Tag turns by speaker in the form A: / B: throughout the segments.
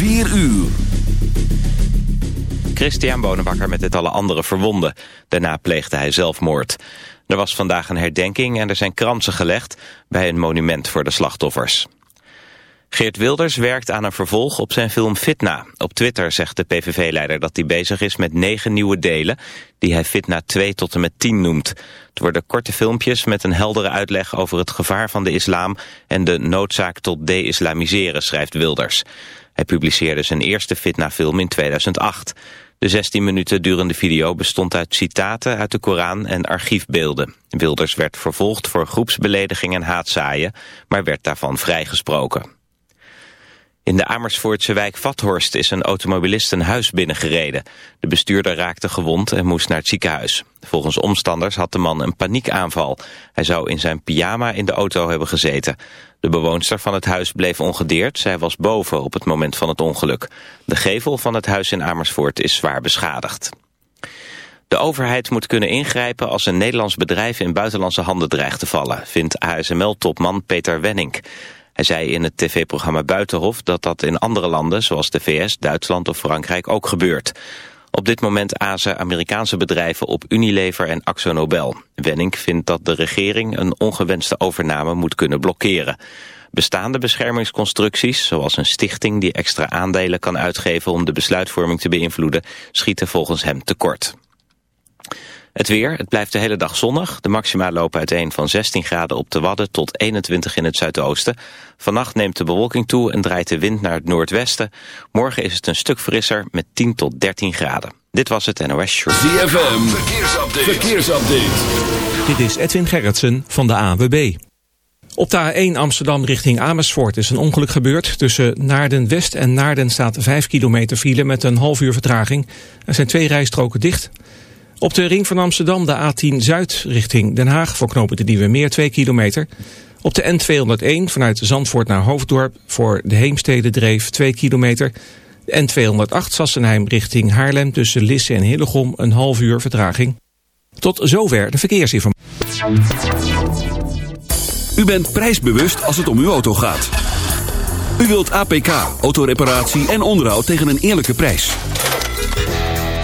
A: 4 uur.
B: Christian Bonenbakker met het alle andere verwonden. Daarna pleegde hij zelfmoord. Er was vandaag een herdenking en er zijn kransen gelegd... bij een monument voor de slachtoffers. Geert Wilders werkt aan een vervolg op zijn film Fitna. Op Twitter zegt de PVV-leider dat hij bezig is met negen nieuwe delen... die hij Fitna 2 tot en met 10 noemt. Het worden korte filmpjes met een heldere uitleg over het gevaar van de islam... en de noodzaak tot de-islamiseren, schrijft Wilders. Hij publiceerde zijn eerste Fitna-film in 2008. De 16 minuten durende video bestond uit citaten uit de Koran en archiefbeelden. Wilders werd vervolgd voor groepsbelediging en haatzaaien, maar werd daarvan vrijgesproken. In de Amersfoortse wijk Vathorst is een automobilist een huis binnengereden. De bestuurder raakte gewond en moest naar het ziekenhuis. Volgens omstanders had de man een paniekaanval. Hij zou in zijn pyjama in de auto hebben gezeten. De bewoonster van het huis bleef ongedeerd. Zij was boven op het moment van het ongeluk. De gevel van het huis in Amersfoort is zwaar beschadigd. De overheid moet kunnen ingrijpen als een Nederlands bedrijf in buitenlandse handen dreigt te vallen, vindt ASML-topman Peter Wenning. Hij zei in het tv-programma Buitenhof dat dat in andere landen, zoals de VS, Duitsland of Frankrijk, ook gebeurt. Op dit moment azen Amerikaanse bedrijven op Unilever en AxoNobel. Wenning vindt dat de regering een ongewenste overname moet kunnen blokkeren. Bestaande beschermingsconstructies, zoals een stichting die extra aandelen kan uitgeven om de besluitvorming te beïnvloeden, schieten volgens hem tekort. Het weer, het blijft de hele dag zonnig. De maxima lopen uiteen van 16 graden op de Wadden tot 21 in het zuidoosten. Vannacht neemt de bewolking toe en draait de wind naar het noordwesten. Morgen is het een stuk frisser met 10 tot 13 graden. Dit was het NOS Short.
A: ZFM, verkeersupdate. verkeersupdate.
C: Dit is Edwin Gerritsen van de AWB. Op de A1 Amsterdam richting Amersfoort is een ongeluk gebeurd. Tussen Naarden West en Naarden staat 5 kilometer file met een half uur vertraging. Er zijn twee rijstroken dicht... Op de ring van Amsterdam de A10 Zuid richting Den Haag voor knopen de Nieuwe Meer 2 kilometer. Op de N201 vanuit Zandvoort naar Hoofddorp voor de Heemstede Dreef 2 kilometer. De N208 Sassenheim richting Haarlem tussen Lisse en Hillegom een half uur vertraging. Tot zover de verkeersinformatie.
A: U bent prijsbewust als het om uw auto gaat. U wilt APK, autoreparatie en onderhoud tegen een eerlijke prijs.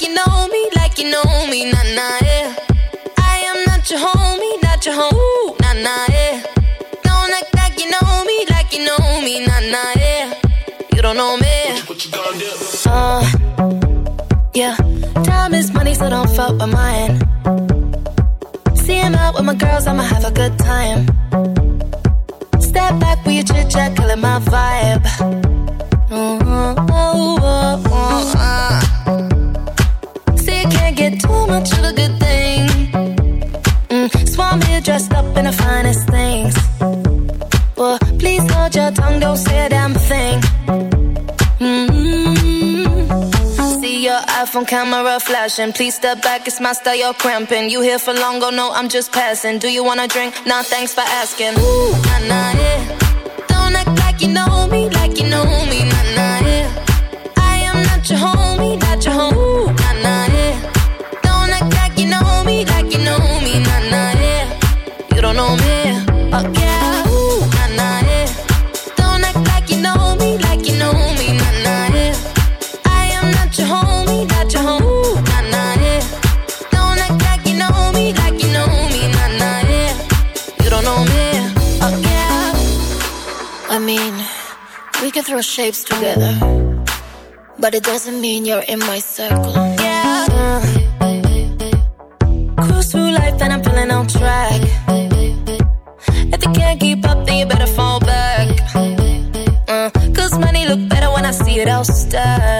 D: Like you know me, like you know me, nah, nah, yeah. I am not your homie, not your home. Nah, nah, yeah. Don't act like you know me, like you know me, nah, nah, yeah. You don't know me. Uh, yeah. Time is money, so don't fuck with mine. See him out with my girls, I'ma have a good time. Step back with your chit chat, killing my vibe. Mm, much of a good thing. Mm, so here dressed up in the finest things. Well, please hold your tongue, don't say a damn thing. Mm-hmm. See your iPhone camera flashing. Please step back, it's my style, you're cramping. You here for long, oh no, I'm just passing. Do you wanna drink? Nah, thanks for asking. Ooh, nah, nah, yeah. Don't act like you know me, like you know me, nah, nah, yeah. I am not your homie, not your home. Can throw shapes together. But it doesn't mean you're in my circle. Yeah. Cruise through life and I'm feeling on track. If you can't keep up, then you better fall back. Uh, Cause money look better when I see it all stacked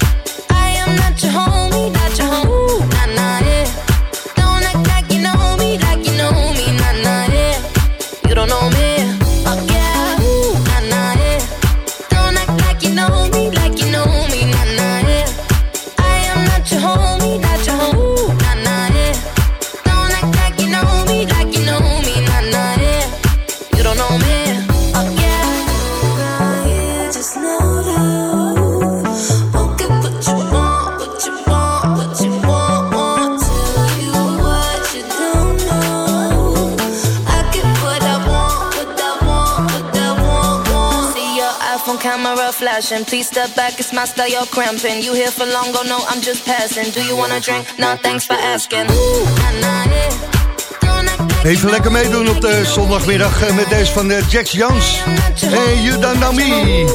D: Flashing. Please step back, it's my style, cramping. You for long, go no, I'm just passing. Do you drink? Thanks for asking.
E: Even lekker meedoen op de zondagmiddag eh, met deze van eh, Jax Jones. Hey, you don't know me.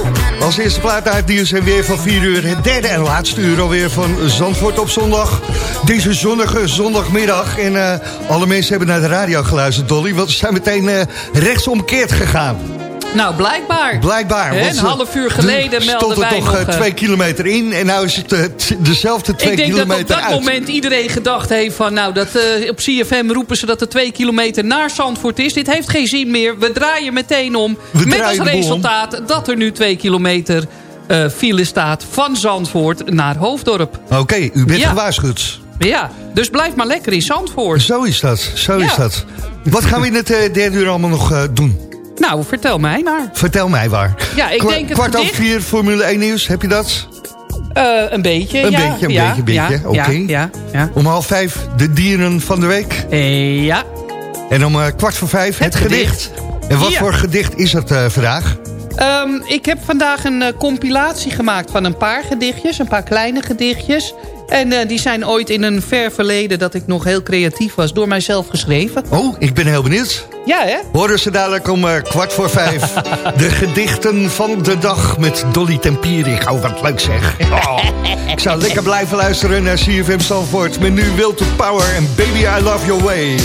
E: Als eerste plaat uit nieuws en weer van 4 uur. Het derde en laatste uur alweer van Zandvoort op zondag. Deze zonnige zondagmiddag. En eh, alle mensen hebben naar de radio geluisterd, Dolly. Want ze zijn meteen eh, rechtsomkeerd gegaan.
F: Nou, blijkbaar.
E: Blijkbaar. Want
F: een half uur geleden
E: er
F: melden
E: stond er
F: wij
E: toch
F: nog,
E: eh,
F: eh,
E: twee kilometer in. En nou is het eh, dezelfde twee
F: Ik denk dat
E: kilometer
F: op dat
E: uit.
F: moment iedereen gedacht heeft van... nou, dat, op CFM roepen ze dat er twee kilometer naar Zandvoort is. Dit heeft geen zin meer. We draaien meteen om.
E: We
F: met als resultaat dat er nu twee kilometer file staat... van Zandvoort naar Hoofddorp.
E: Oké, u bent
F: Ja.
E: gewaarschuwd.
F: Ja, dus blijf maar lekker in Zandvoort.
E: Zo is dat, zo
F: Ja.
E: is dat. Wat gaan we in het derde uur allemaal nog doen?
F: Nou, vertel mij maar.
E: Vertel mij waar.
F: Ja, ik
E: Kwa-
F: denk het
E: Kwart over vier, Formule 1 nieuws, heb je dat?
F: Eh, een beetje,
E: Een
F: ja.
E: beetje, een
F: ja,
E: beetje, een beetje,
F: ja,
E: oké.
F: Ja, ja, ja.
E: Om half vijf, de dieren van de week.
F: Eh, ja.
E: En om eh, kwart voor vijf, het,
F: Het
E: gedicht.
F: gedicht.
E: En wat voor gedicht is het vandaag?
F: Ehm, ik heb vandaag een compilatie gemaakt van een paar gedichtjes. Een paar kleine gedichtjes. En eh, die zijn ooit in een ver verleden dat ik nog heel creatief was... door mijzelf geschreven.
E: Oh, ik ben heel benieuwd.
F: Ja, hè?
E: Horen ze dadelijk om eh, kwart voor vijf. de gedichten van de dag met Dolly Tempierik. Oh, wat leuk zeg. Oh, ik zou lekker blijven luisteren naar CFM Zandvoort. Met nu Will to Power en Baby I Love Your Way.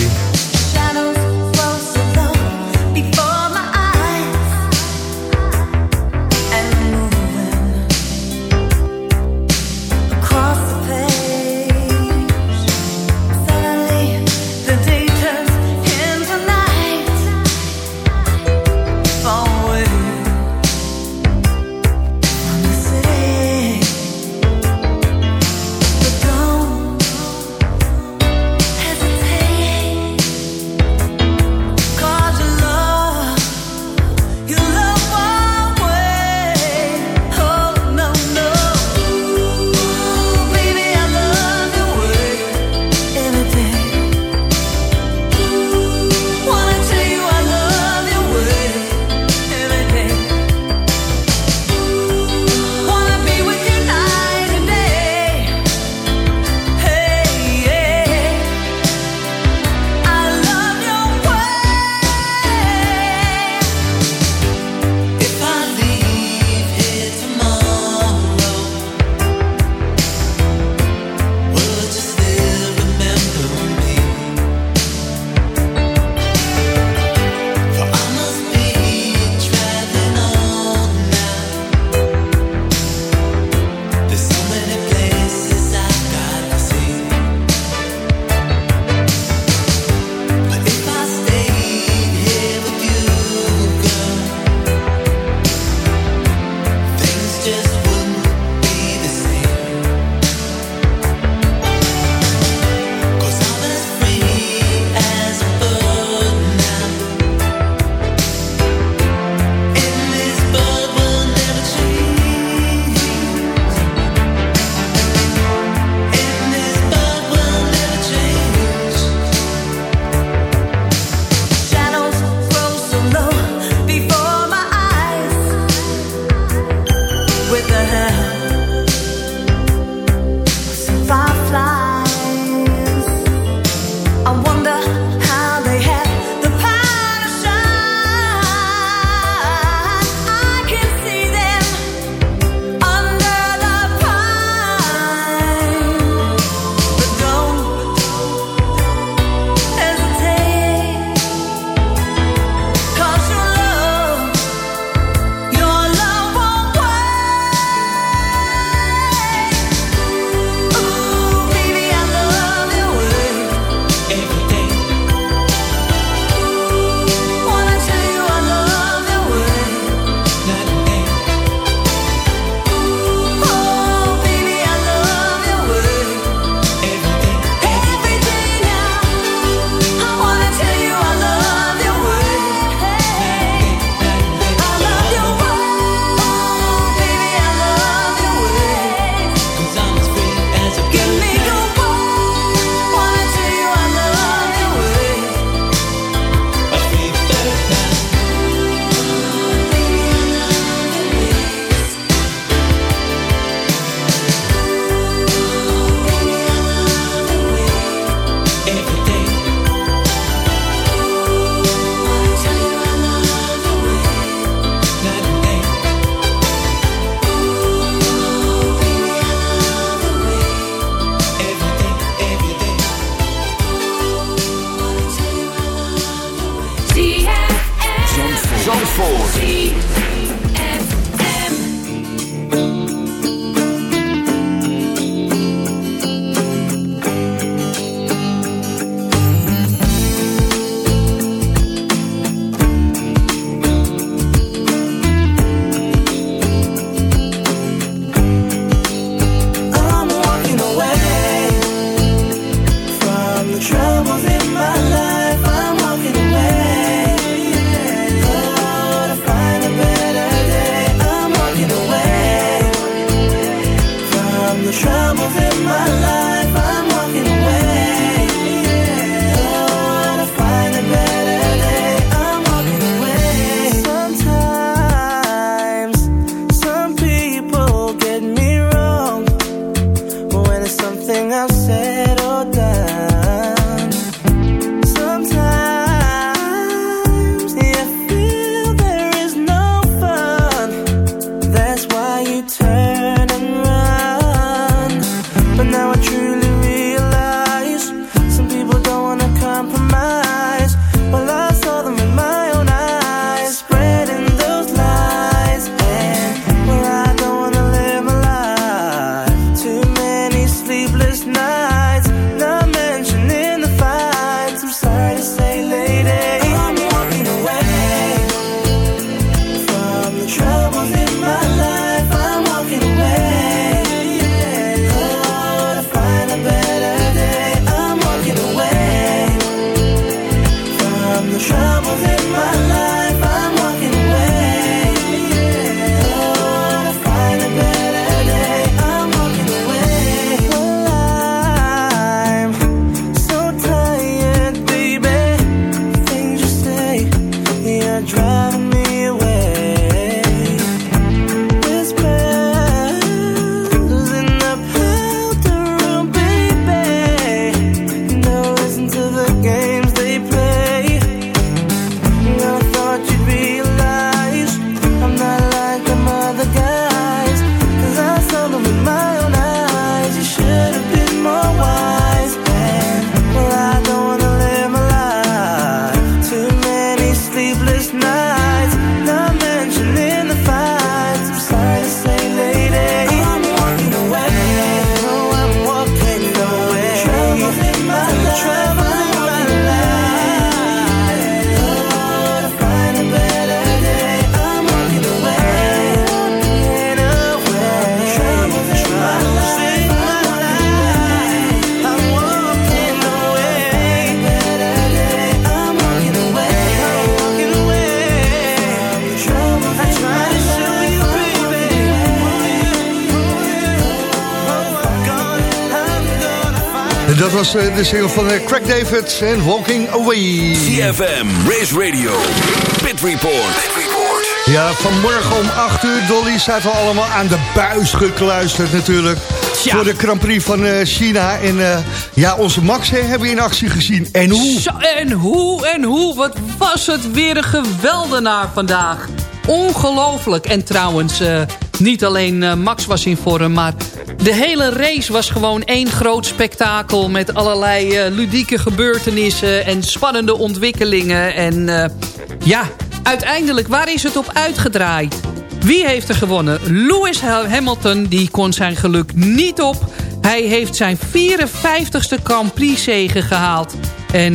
E: Dat was eh, de single van eh, Craig David en Walking Away.
A: CFM, Race Radio, Pit Report.
E: Ja, vanmorgen om 8 uur, Dolly, zaten we allemaal aan de buis gekluisterd natuurlijk. Voor de Grand Prix van eh, China. En eh, ja, onze Max hebben we in actie gezien. En hoe?
F: Zo, en hoe, en hoe, wat was het weer een geweldenaar vandaag. Ongelooflijk. En trouwens, eh, niet alleen eh, Max was in vorm, maar de hele race was gewoon één groot spektakel... met allerlei eh, ludieke gebeurtenissen en spannende ontwikkelingen. En eh, ja, uiteindelijk, waar is het op uitgedraaid? Wie heeft er gewonnen? Lewis Hamilton, die kon zijn geluk niet op. Hij heeft zijn 54ste Grand Prix zege gehaald. En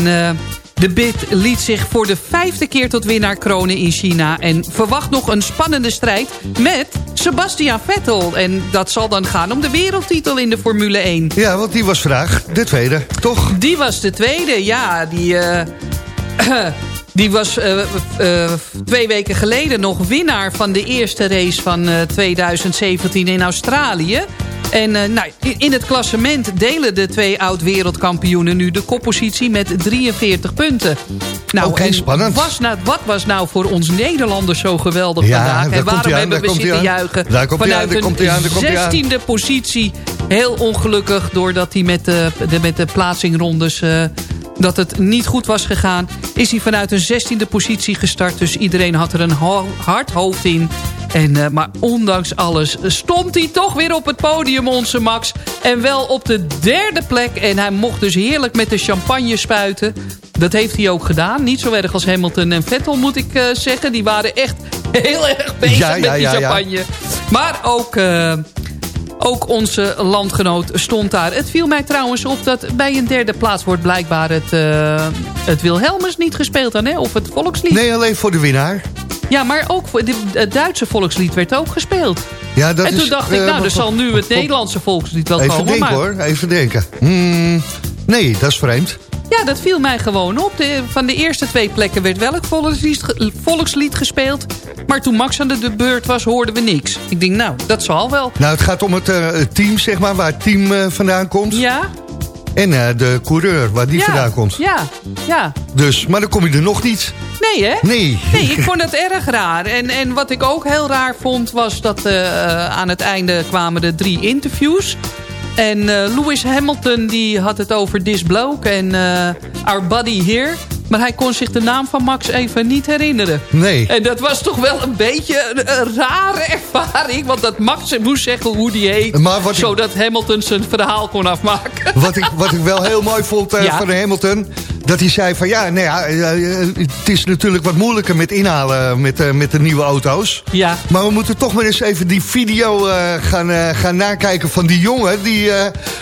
F: de Bit liet zich voor de vijfde keer tot winnaar kronen in China. En verwacht nog een spannende strijd met Sebastian Vettel. En dat zal dan gaan om de wereldtitel in de Formule 1.
E: Ja, want die was vandaag de tweede, toch?
F: Die was de tweede, ja. Die, eh, die was eh, eh, twee weken geleden nog winnaar van de eerste race van eh, 2017 in Australië. En eh, nou, in- het klassement delen de twee oud-wereldkampioenen nu de koppositie met 43 punten. Nou,
E: spannend.
F: Was nou, wat was nou voor ons Nederlanders zo geweldig
E: Ja,
F: vandaag?
E: daar
F: En waarom
E: aan,
F: hebben we zitten juichen
E: Daar komt
F: vanuit
E: aan, komt
F: een 16e positie? Heel ongelukkig doordat hij met de, de, met de plaatsingrondes... eh, dat het niet goed was gegaan... is hij vanuit een 16e positie gestart. Dus iedereen had er een hard hoofd in. En, eh, maar ondanks alles stond hij toch weer op het podium, onze Max. En wel op de derde plek. En hij mocht dus heerlijk met de champagne spuiten. Dat heeft hij ook gedaan. Niet zo erg als Hamilton en Vettel, moet ik eh, zeggen. Die waren echt Heel erg bezig
E: Ja, ja,
F: met die
E: ja, ja.
F: champagne. Maar ook, eh, ook onze landgenoot stond daar. Het viel mij trouwens op dat bij een derde plaats wordt blijkbaar het, eh het Wilhelmus niet gespeeld dan, hè? Of het volkslied.
E: Nee, alleen voor de winnaar.
F: Ja, maar ook het Duitse volkslied werd ook gespeeld.
E: Ja, dat
F: en toen
E: is,
F: dacht ik,
E: eh,
F: nou, er zal nu het Nederlandse volkslied wel
E: Even
F: komen.
E: denken
F: maar
E: hoor, even denken. Hmm, nee, dat is vreemd.
F: ja, dat viel mij gewoon op. De, van de eerste twee plekken werd welk volkslied, volkslied gespeeld. Maar toen Max aan de, beurt was, hoorden we niks. Ik denk, nou, dat zal wel.
E: Nou, het gaat om het eh, team, zeg maar, waar het team eh, vandaan komt.
F: Ja?
E: En eh, de coureur, waar die
F: ja,
E: vandaan komt.
F: Ja, ja.
E: Dus, maar dan kom je er nog niet.
F: Nee, hè?
E: Nee.
F: Nee, ik vond het erg raar. En, en wat ik ook heel raar vond, was dat eh, aan het einde kwamen de drie interviews. En eh, Lewis Hamilton die had het over this bloke en eh, our buddy here. Maar hij kon zich de naam van Max even niet herinneren.
E: Nee.
F: En dat was toch wel een beetje een, een rare ervaring. Want dat Max moest zeggen hoe die heet.
E: Wat ik-
F: zodat Hamilton zijn verhaal kon afmaken.
E: Wat ik, wat ik wel heel mooi vond eh,
F: Ja.
E: van Hamilton... dat hij zei van ja, nou ja, het is natuurlijk wat moeilijker met inhalen met, met de nieuwe auto's.
F: Ja.
E: Maar we moeten toch maar eens even die video gaan, gaan nakijken van die jongen... die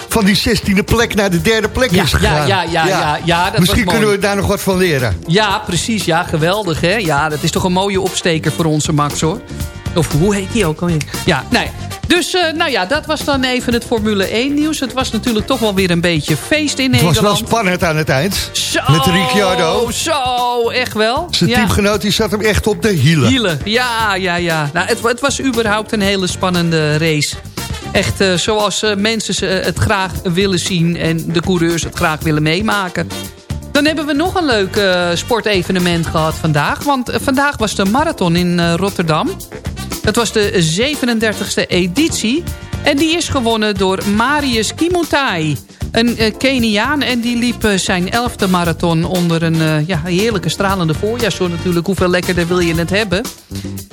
E: van die 16e plek naar de derde plek
F: Ja,
E: is
F: ja,
E: gegaan.
F: ja, ja, ja, ja, dat was
E: Misschien
F: mooi.
E: kunnen we daar nog wat van leren.
F: Ja, precies. Ja, geweldig, hè? Ja, dat is toch een mooie opsteker voor onze Max, hoor. Of hoe heet die ook alweer? Ja, nee. Dus, eh, nou ja, dat was dan even het Formule 1 nieuws. Het was natuurlijk toch wel weer een beetje feest in
E: Het was
F: Nederland.
E: wel spannend aan het eind.
F: Zo,
E: Met Ricciardo.
F: Zo, echt wel.
E: Zijn
F: ja.
E: teamgenoot die zat hem echt op de hielen.
F: Hielen, ja, ja, ja. Nou, het, het was überhaupt een hele spannende race. Echt eh, zoals eh, mensen het graag willen zien... en de coureurs het graag willen meemaken. Dan hebben we nog een leuk eh, sportevenement gehad vandaag. Want eh, vandaag was de marathon in eh, Rotterdam. Dat was de 37e editie. En die is gewonnen door Marius Kimutai. Een Keniaan en die liep zijn elfde marathon onder een ja, heerlijke stralende voorjaarszon natuurlijk. Hoeveel lekkerder wil je het hebben?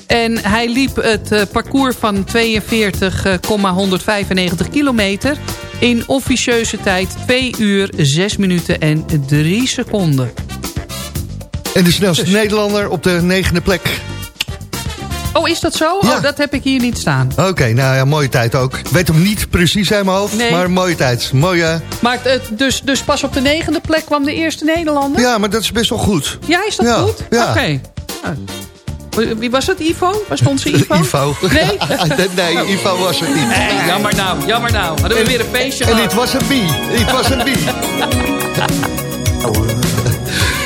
F: En hij liep het parcours van 42,195 kilometer... in officieuze tijd 2 uur 6 minuten en 3 seconden.
E: En de snelste
F: Dus.
E: Nederlander op de negende plek.
F: Oh, is dat zo?
E: Ja.
F: Oh, dat heb ik hier niet staan.
E: Oké, nou ja, mooie tijd ook. Ik weet hem niet precies uit mijn hoofd,
F: Nee.
E: maar mooie tijd. Mooie,
F: Maar het, dus, dus pas op de negende plek kwam de eerste Nederlander?
E: ja, maar dat is best wel goed.
F: Ja, is dat
E: Ja,
F: goed?
E: ja.
F: Oké. Nou, Wie was het, Ivo? Waar stond ze, Ivo?
E: Ivo.
F: Nee?
E: nee, Ivo was het niet.
F: Nee, jammer nou, jammer nou. Hadden we weer een feestje
E: En dit was een bie. Dit was een bie.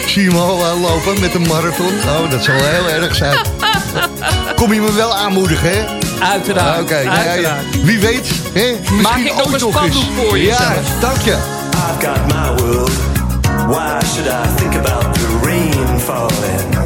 E: Zie je hem al eh, lopen met een marathon? Oh, dat zal wel heel erg zijn. Kom je me wel aanmoedigen, hè?
F: Uiteraard,
E: Oké, nou ja, wie weet. Hè? Misschien
F: Maak ik nog
E: ooit
F: een
E: nog eens.
F: spandoek voor je
E: Ja,
F: zelf.
E: dank je.
G: I've got my world. Why should I think about the rain falling?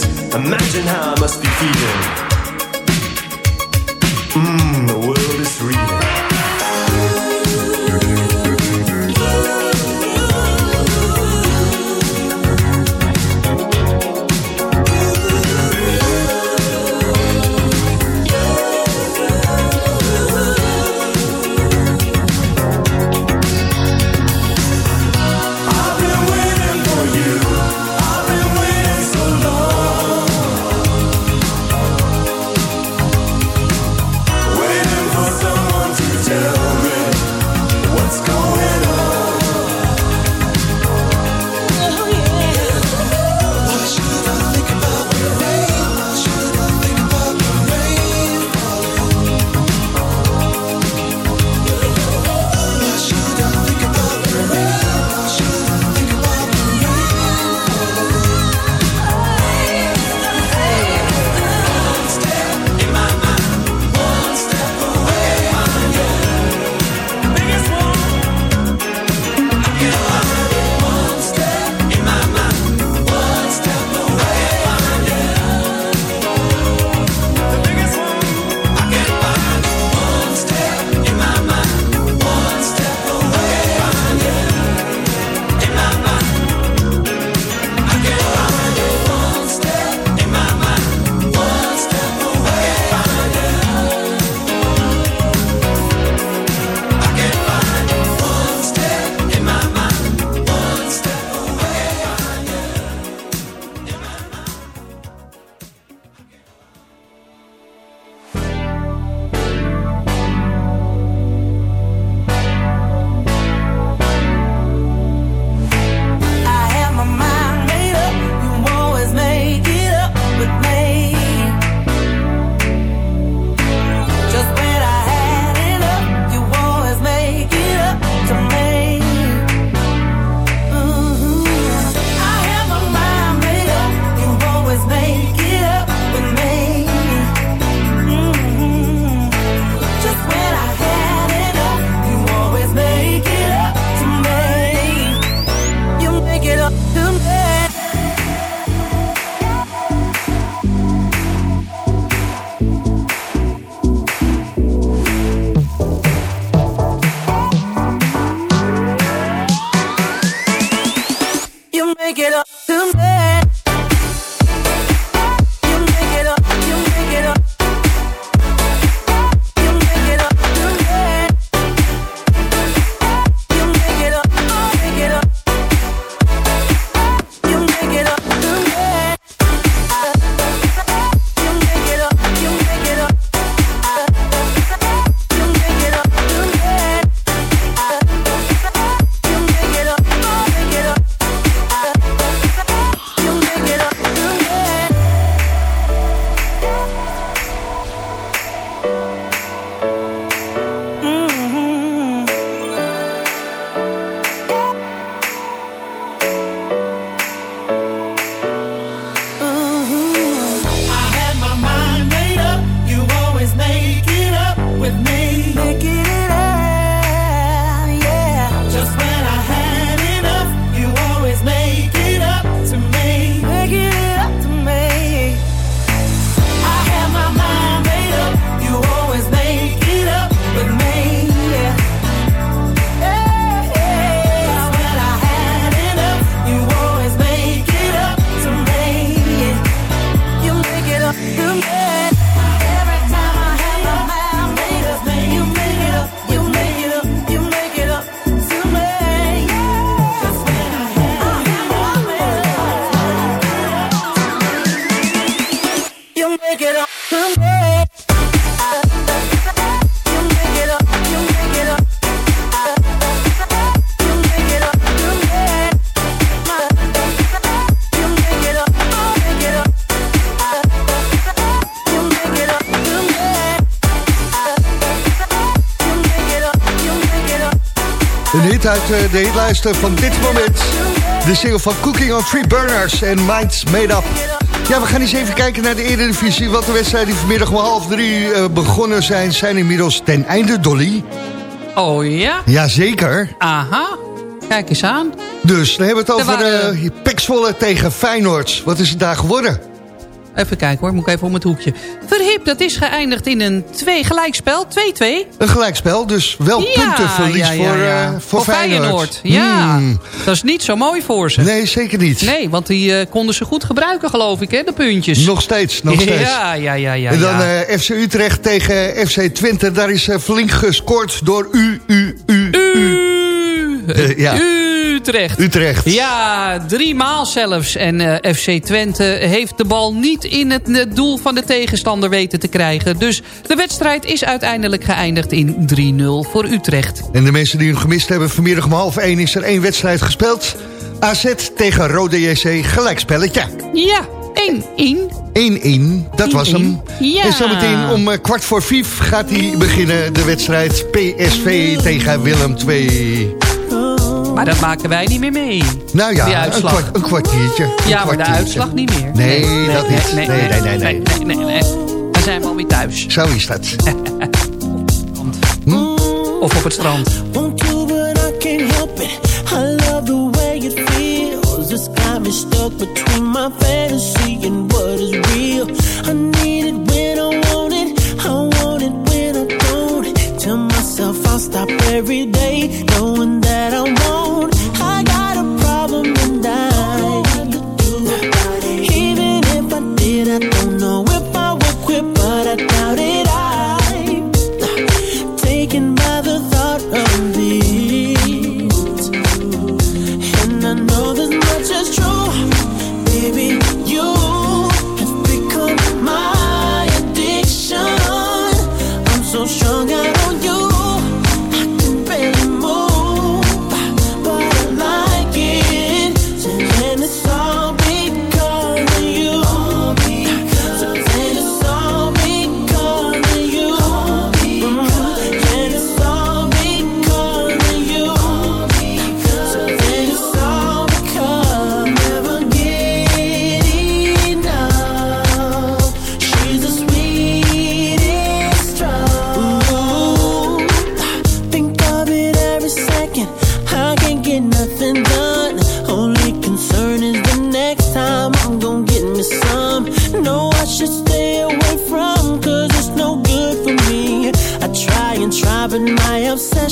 G: Backwards. Imagine how I must be feeling.
H: Mmm,
E: van dit moment. De single van Cooking on Three Burners en Minds Made Up. Ja, we gaan eens even kijken naar de Eredivisie. Want de wedstrijden die vanmiddag om half drie eh, begonnen zijn... zijn inmiddels ten einde, Dolly.
F: Oh ja?
E: Jazeker.
F: Aha. Kijk eens aan.
E: Dus dan hebben we het
F: Er
E: over
F: waren-
E: Zwolle tegen Feyenoord. Wat is het daar geworden?
F: Even kijken hoor, moet ik even om het hoekje. Dat is geëindigd in een twee gelijkspel. 2-2.
E: Een gelijkspel, dus wel puntenverlies voor, eh, voor, Feyenoord.
F: Ja,
E: Hmm.
F: dat is niet zo mooi voor ze.
E: Nee, zeker niet.
F: Nee, want die eh, konden ze goed gebruiken, geloof ik, hè, de puntjes.
E: Nog steeds, nog steeds.
F: Ja, ja, ja, ja.
E: en dan
F: ja.
E: eh, FC Utrecht tegen FC Twente. Daar is flink gescoord door U, U, U, U. Ja.
F: Utrecht.
E: Utrecht.
F: Ja, drie maal zelfs. En eh, FC Twente heeft de bal niet in het, het doel van de tegenstander weten te krijgen. Dus de wedstrijd is uiteindelijk geëindigd in 3-0 voor Utrecht.
E: En de mensen die hem gemist hebben, vanmiddag om half één is er één wedstrijd gespeeld. AZ tegen Rode JC, gelijkspelletje.
F: Ja, 1-1.
E: 1-1, dat was hem.
F: Ja.
E: En zometeen om eh, kwart voor vijf gaat hij beginnen, de wedstrijd PSV tegen Willem II.
F: Maar dat maken wij niet meer mee.
E: Nou
F: Die
E: ja, een,
F: uitslag.
E: kwart, een kwartiertje. een
F: Ja, maar de uitslag niet meer.
E: Nee, dat niet. Nee, nee, nee, nee.
F: nee, nee, nee. Dan zijn we alweer thuis.
E: Zo is dat.
F: Of op het strand.
I: Want you, but I can't help it. I love the way it feels. This got me stuck between my fantasy and what is real. I need it when I want it. I want it when I don't. Tell myself I'll stop every day, knowing that I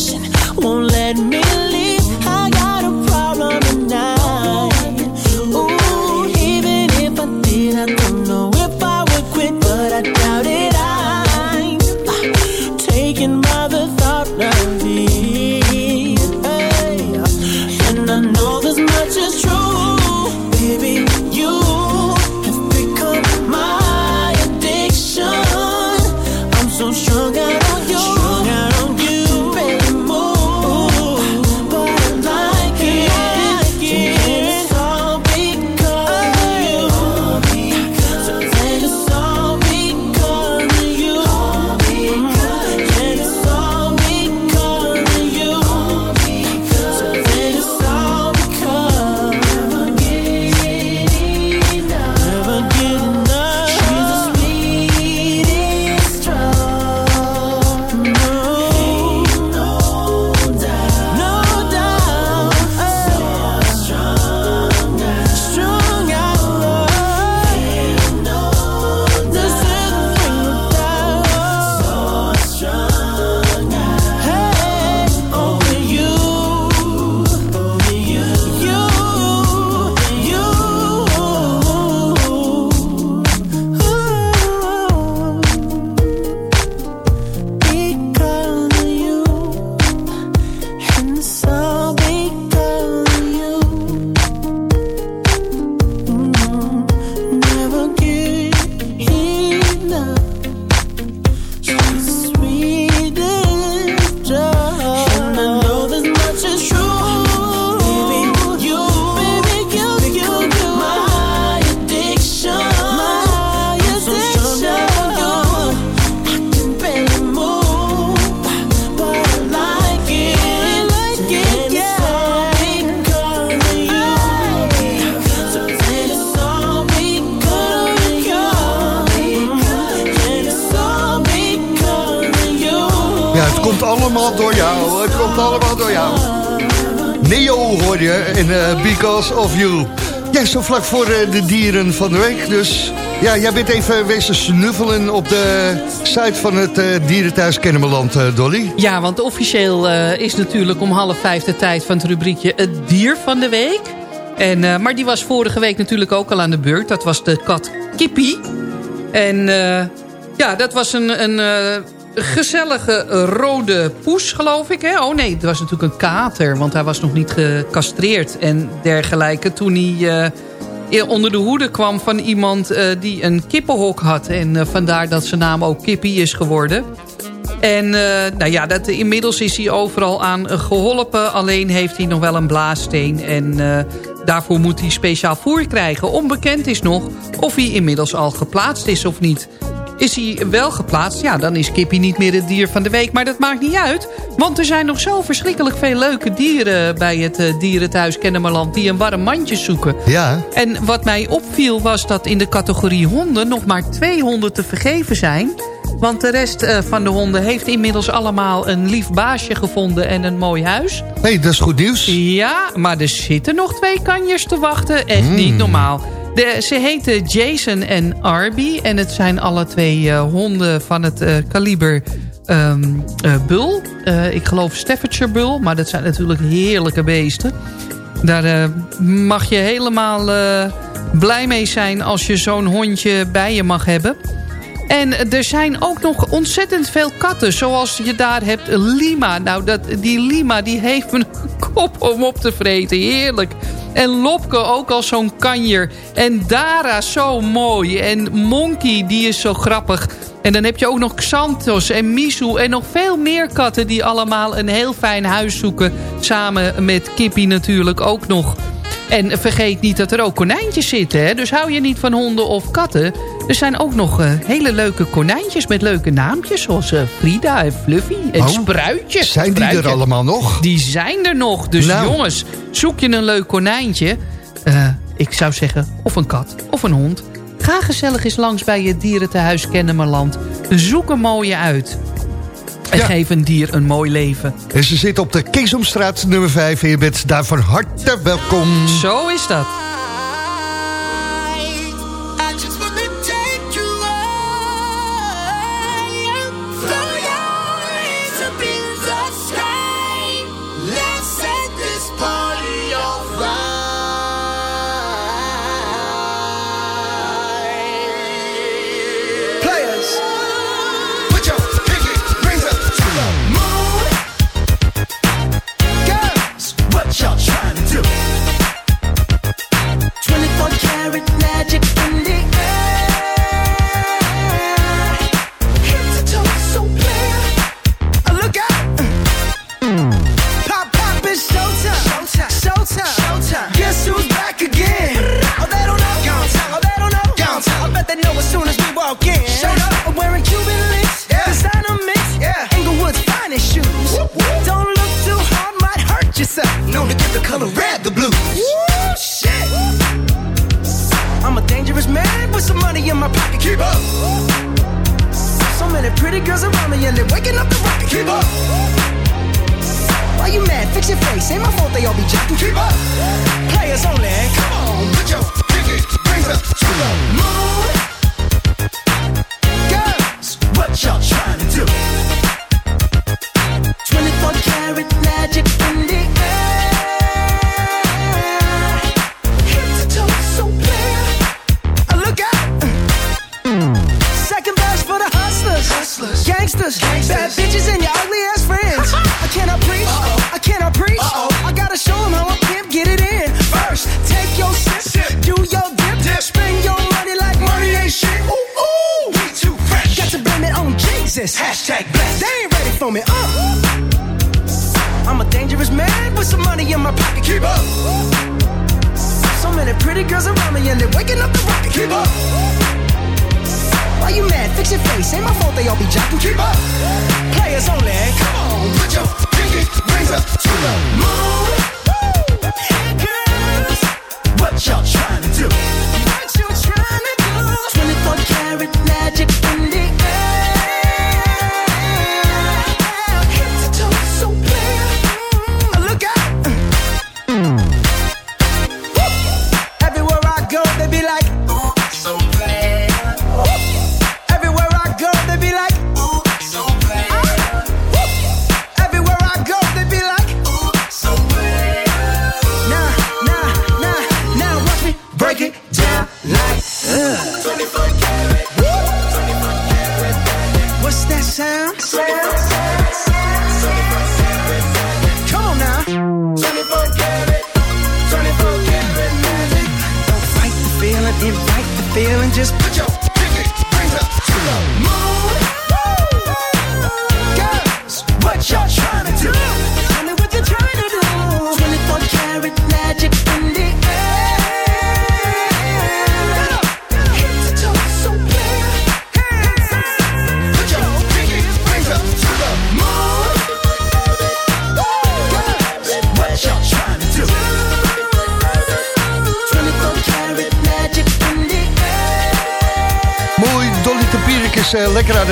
E: passion. Komt allemaal door jou. Het komt allemaal door jou. Neo hoor je en eh, Because of You. Ja, zo vlak voor eh, de dieren van de week. Dus ja, jij bent even wezen snuffelen op de site van het uh, dierenthuis Kennemerland, uh, Dolly.
F: Ja, want officieel uh, is natuurlijk om half vijf de tijd van het rubriekje Het Dier van de Week. En, maar die was vorige week natuurlijk ook al aan de beurt. Dat was de kat Kippie. En ja, dat was een... een gezellige rode poes, geloof ik. Hè? Oh nee, het was natuurlijk een kater, want hij was nog niet gecastreerd en dergelijke. Toen hij uh, onder de hoede kwam van iemand uh, die een kippenhok had. En uh, vandaar dat zijn naam ook Kippie is geworden. En nou ja, dat, inmiddels is hij overal aan geholpen. Alleen heeft hij nog wel een blaassteen. En daarvoor moet hij speciaal voer krijgen. Onbekend is nog of hij inmiddels al geplaatst is of niet. Is hij wel geplaatst, ja, dan is Kippie niet meer het dier van de week. Maar dat maakt niet uit, want er zijn nog zo verschrikkelijk veel leuke dieren... bij het uh, dierenthuis Kennemerland die een warm mandje zoeken.
E: Ja.
F: En wat mij opviel was dat in de categorie honden nog maar twee honden te vergeven zijn... Want de rest uh, van de honden heeft inmiddels allemaal een lief baasje gevonden en een mooi huis.
E: Hé, hey, dat is goed nieuws.
F: Ja, maar er zitten nog twee kanjers te wachten. Echt mm. niet normaal. De, ze heten Jason en Arby. En het zijn alle twee uh, honden van het uh, kaliber uh, Bull. ik geloof Staffordshire Bull. Maar dat zijn natuurlijk heerlijke beesten. Daar mag je helemaal blij mee zijn als je zo'n hondje bij je mag hebben. En er zijn ook nog ontzettend veel katten. Zoals je daar hebt Lima. Nou, dat, die Lima die heeft een kop om op te vreten. Heerlijk. En Lopke ook al zo'n kanjer. En Dara zo mooi. En Monkey die is zo grappig. En dan heb je ook nog Xantos en Misu en nog veel meer katten... die allemaal een heel fijn huis zoeken. Samen met Kippie natuurlijk ook nog. En vergeet niet dat er ook konijntjes zitten. Hè? Dus hou je niet van honden of katten. Er zijn ook nog uh, hele leuke konijntjes met leuke naampjes. Zoals uh, Frida en Fluffy en oh, Spruitjes.
E: Zijn die
F: Spruitje.
E: er allemaal nog?
F: Die zijn er nog. Dus nou. jongens, zoek je een leuk konijntje. Uh, ik zou zeggen, of een kat of een hond. Ga gezellig eens langs bij je dierentehuis Kennemerland. Zoek een mooie uit. En ja. geef een dier een mooi leven.
E: En ze zit op de Keesomstraat nummer 5 en je bent daar van harte welkom.
F: Zo is dat.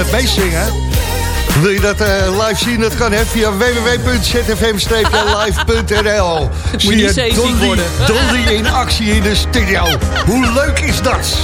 J: Eh, meezingen. Wil je dat eh, live zien? Dat kan via www.zfm-live.nl. Je Dolly, Dolly in actie in de studio. Hoe leuk is dat?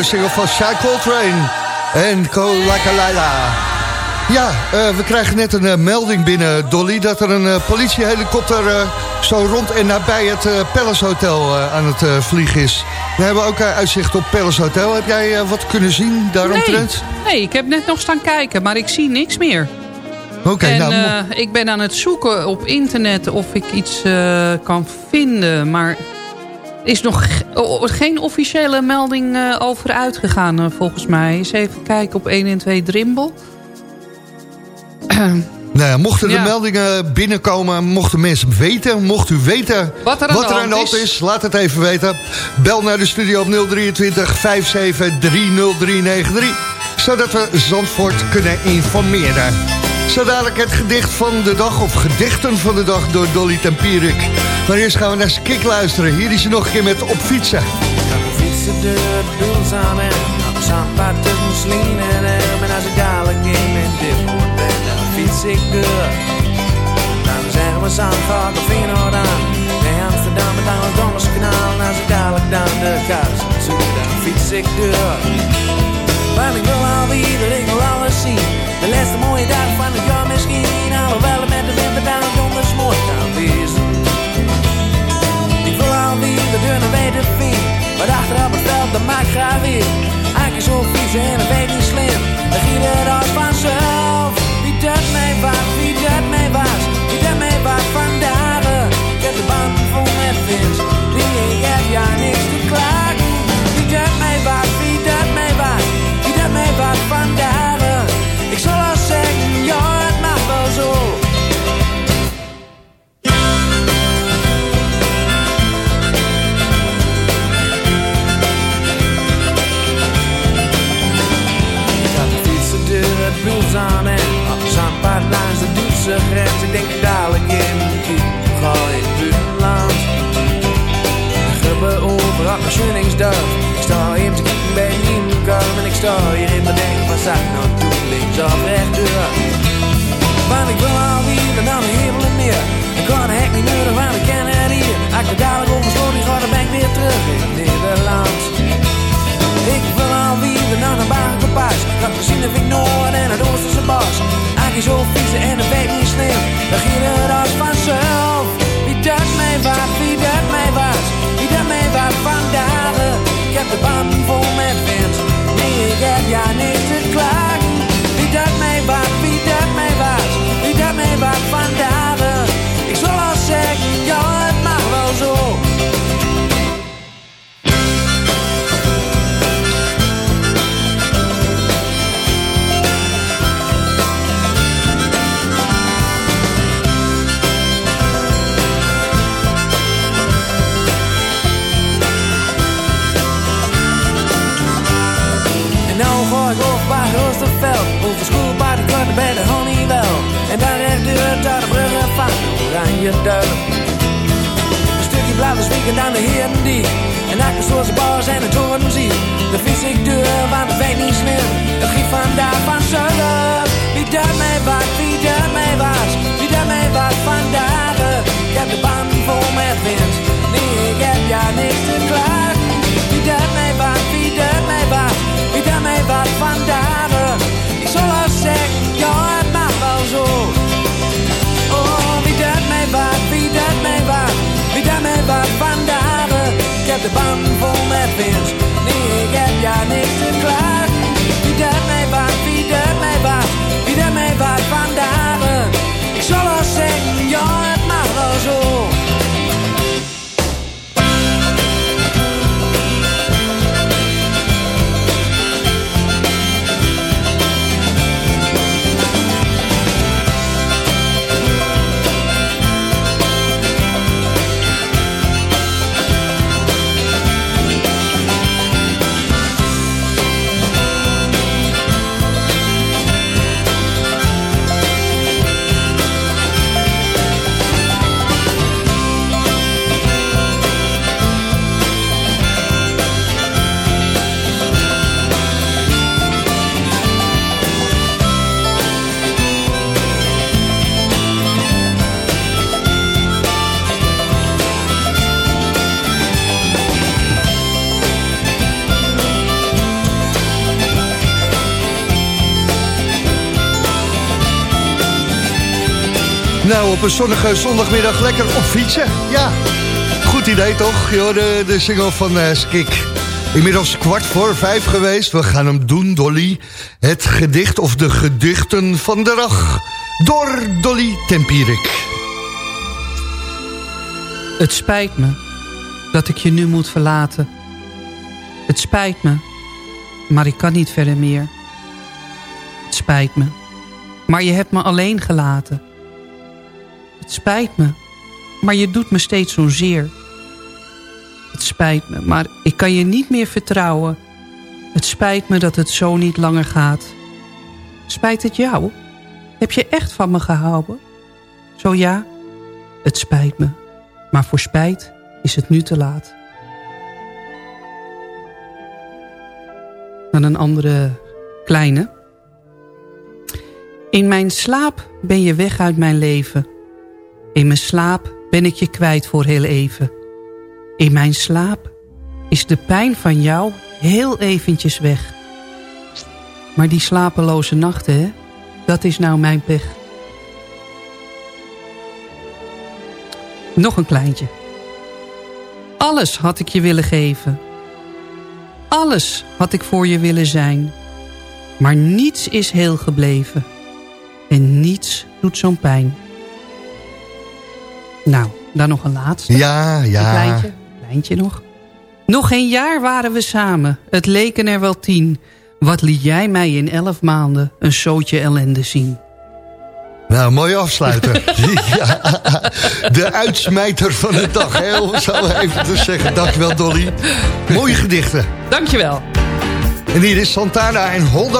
J: de single van Shy Coltrane en Kolakalaila. Ja, eh, we krijgen net een eh, melding binnen, Dolly... dat er een eh, politiehelikopter zo rond en nabij het Palace Hotel aan het vliegen is. We hebben ook uitzicht op Palace Hotel. Heb jij wat kunnen zien daaromtrent?
F: Nee, ik heb net nog staan kijken, maar ik zie niks meer.
J: Oké.
F: Okay,
J: nou,
F: ik ben aan het zoeken op internet of ik iets kan vinden, maar is nog Oh, oh, geen officiële melding eh, over uitgegaan, eh, volgens mij. Eens even kijken op 112 en Drimbel.
J: Nou mochten de meldingen binnenkomen, mochten mensen weten, mocht u weten
F: wat er aan, de, hand, is.
J: laat het even weten. Bel naar de studio op 023 5730393,
E: zodat we Zandvoort kunnen informeren. Zo dadelijk het gedicht van de dag, of gedichten van de dag door Dolly Tempierik. Maar eerst gaan we naar zijn kick luisteren. Hier is hij nog een keer met Op Fietsen.
K: fietsen de buls aan en op zandpad tussen en Elm. En als ik dadelijk in mijn dippoort ben, dan fiets ik door. Dan zeggen we Zandvoort of Feyenoord aan. Nee, Amsterdam en dan het Donderskanaal. En als ik dadelijk dan de kaas zoek, dan fiets ik door. Want ik wil alweer, ik wil alles zien. De laatste mooie dag van het jaar misschien. Alhoewel het met de winter dan donders mooi kan wezen. Ik wil alweer de deur naar weten vind. Maar achter op het veld, dat maakt graag weer. Eigenlijk zo fietsen en dat weet niet slim. Dan giet het als vanzelf. Wie dat mij was, wie dat mij was. Wie dat mij was vandaag. Ik heb de band vol met vins. Nee, ik heb ja niks te klagen. Wie dat mij was, wie dat mij was. Wie dat mij was de. Ik denk dadelijk in ga in het buitenland. De gruppen mijn schunningsdag. Ik sta hier te kijken bij een nieuwkomen en ik sta hier in mijn denk van zak nou doen links of rechtdoor. Want ik wil alweer en dan een hemel en meer. Ik kan de hek niet nodig, want ik ken het hier. Ik er dadelijk oversloot, die ga dan ben ik weer terug in Nederland. Ik wil alweer naar een bagenpas. Dat gezien heb ik Noord en het Oosterse bos. Eigenlijk zo fietsen en het weet niet slim. Dan ging het als vanzelf. Wie dat mij was, wie dat mij was. Wie dat mij was vandaag. Ik heb de band vol met
E: op een zonnige zondagmiddag lekker op fietsen. Ja, goed idee toch? Joh, de, de single van eh Skik. Inmiddels kwart voor vijf geweest. We gaan hem doen, Dolly. Het gedicht of de gedichten van de dag. Door Dolly Tempierik.
F: Het spijt me dat ik je nu moet verlaten. Het spijt me, maar ik kan niet verder meer. Het spijt me, maar je hebt me alleen gelaten. Spijt me, maar je doet me steeds zozeer. Het spijt me, maar ik kan je niet meer vertrouwen. Het spijt me dat het zo niet langer gaat. Spijt het jou? Heb je echt van me gehouden? Zo ja, het spijt me. Maar voor spijt is het nu te laat. Dan een andere kleine. In mijn slaap ben je weg uit mijn leven. In mijn slaap ben ik je kwijt voor heel even. In mijn slaap is de pijn van jou heel eventjes weg. Maar die slapeloze nachten, hè, dat is nou mijn pech. Nog een kleintje. Alles had ik je willen geven. Alles had ik voor je willen zijn. Maar niets is heel gebleven. En niets doet zo'n pijn. Nou, dan nog een laatste.
L: Ja,
F: Een
L: ja.
F: kleintje, kleintje nog. Nog geen jaar waren we samen. Het leken er wel tien. Wat liet jij mij in elf maanden een zootje ellende zien?
L: Nou, mooi afsluiten. ja, de uitsmijter van de dag, hè, om het zo even te zeggen. Dankjewel, Dolly. Mooie gedichten.
F: Dankjewel.
L: En hier is Santana en Hold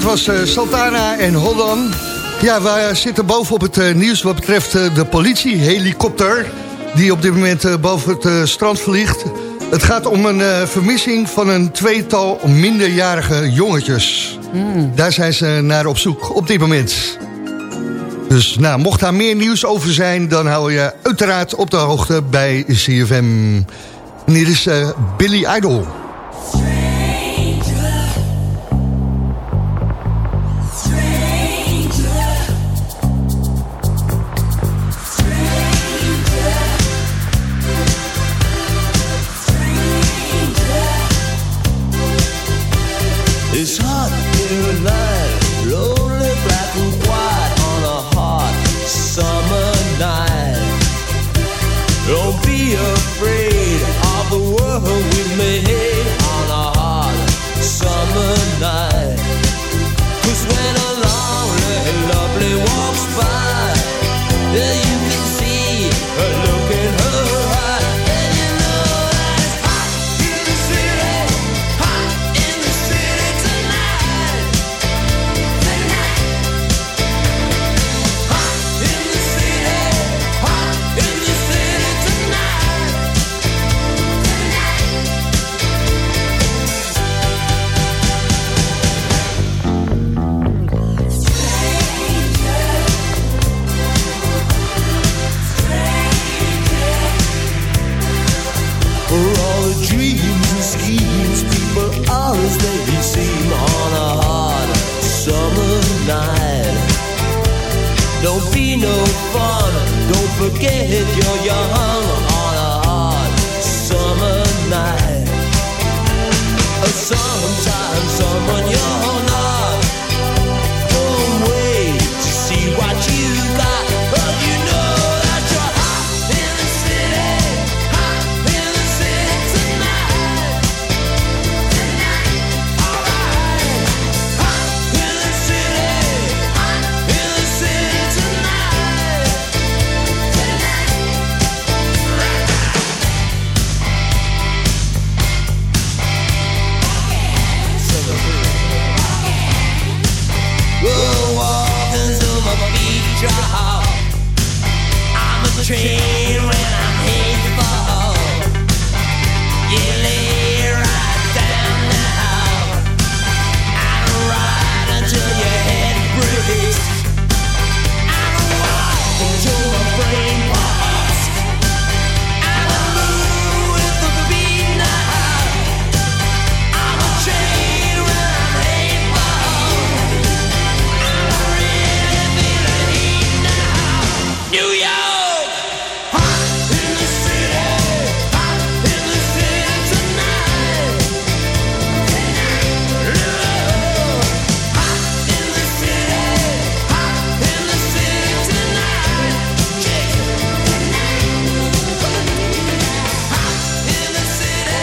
L: dat was eh, Santana en Hold On. Ja, wij zitten boven op het eh, nieuws wat betreft eh, de politiehelikopter.
E: die op dit moment boven het strand vliegt. Het gaat om een vermissing van een tweetal minderjarige jongetjes. Daar zijn ze naar op zoek op dit moment. Dus nou, mocht daar meer nieuws over zijn... dan hou je uiteraard op de hoogte bij CFM. En hier is Billy Idol.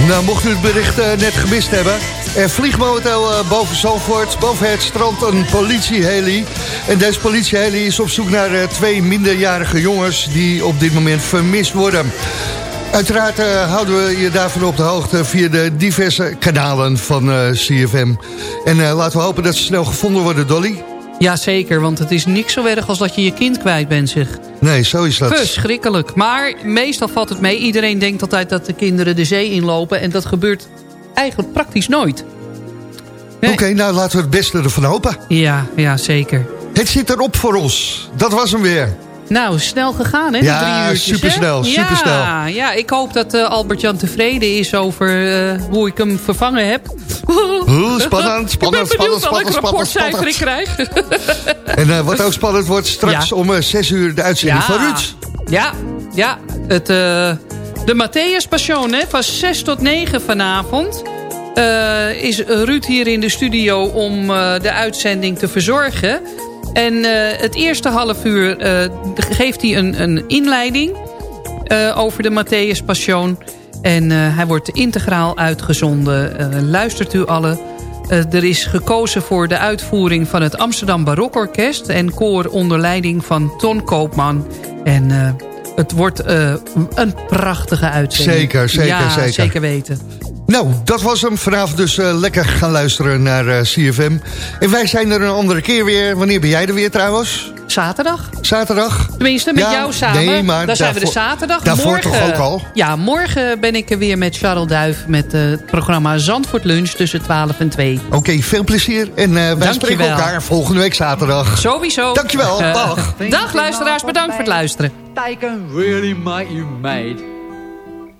E: Nou, mocht u het bericht eh, net gemist hebben... Er vliegt momenteel eh, boven Zandvoort, boven het strand, een politieheli. En deze politieheli is op zoek naar eh, twee minderjarige jongens... die op dit moment vermist worden. Uiteraard houden we je daarvan op de hoogte... via de diverse kanalen van CFM. En laten we hopen dat ze snel gevonden worden, Dolly.
F: Jazeker, want het is niks zo erg als dat je je kind kwijt bent, zeg.
E: Nee, zo is dat.
F: Verschrikkelijk. Maar meestal valt het mee. Iedereen denkt altijd dat de kinderen de zee inlopen. En dat gebeurt eigenlijk praktisch nooit. Nee.
E: Oké, nou laten we het beste ervan hopen.
F: Ja, ja, zeker.
E: Het zit erop voor ons. Dat was hem weer.
F: Nou, snel gegaan, hè?
E: Ja,
F: drie uurtjes,
E: supersnel,
F: hè?
E: supersnel.
F: Ja, ja, ik hoop dat eh, Albert-Jan tevreden is over eh, hoe ik hem vervangen heb.
E: Spannend, spannend,
F: benieuwd
E: spannend,
F: welk
E: spannend,
F: rapportcijfer ik
E: spannend.
F: krijg.
E: En eh, wat ook spannend wordt, straks
F: Ja.
E: om eh, 6 uur de uitzending van Ruud.
F: Ja, ja. Het, eh, de Matthäus Passion, hè, van 6 tot 9 vanavond... is Ruud hier in de studio om de uitzending te verzorgen. En het eerste half uur geeft hij een, een inleiding over de Matthäus Passion. En hij wordt integraal uitgezonden. Luistert u alle. Eh, er is gekozen voor de uitvoering van het Amsterdam Barokorkest... en koor onder leiding van Ton Koopman. En eh, het wordt eh, een prachtige uitzending.
E: Zeker, zeker,
F: ja,
E: zeker.
F: zeker weten.
E: Nou, dat was hem. Vanavond dus eh, lekker gaan luisteren naar eh, CFM. En wij zijn er een andere keer weer. Wanneer ben jij er weer trouwens?
F: Zaterdag.
E: Zaterdag?
F: Tenminste, met
E: Ja,
F: jou samen.
E: nee, maar
F: Dan zijn we er
E: daarvoor-
F: zaterdag.
E: daarvoor
F: morgen,
E: toch ook al?
F: Ja, morgen ben ik er weer met Charles Duif... met eh, het programma Zandvoort Lunch tussen 12 en 2.
E: Oké, veel plezier. En eh, wij
F: Dankjewel.
E: spreken elkaar volgende week zaterdag.
F: Sowieso.
E: Dankjewel, dag.
F: dag luisteraars, bedankt voor het luisteren.
M: They can really make you mad.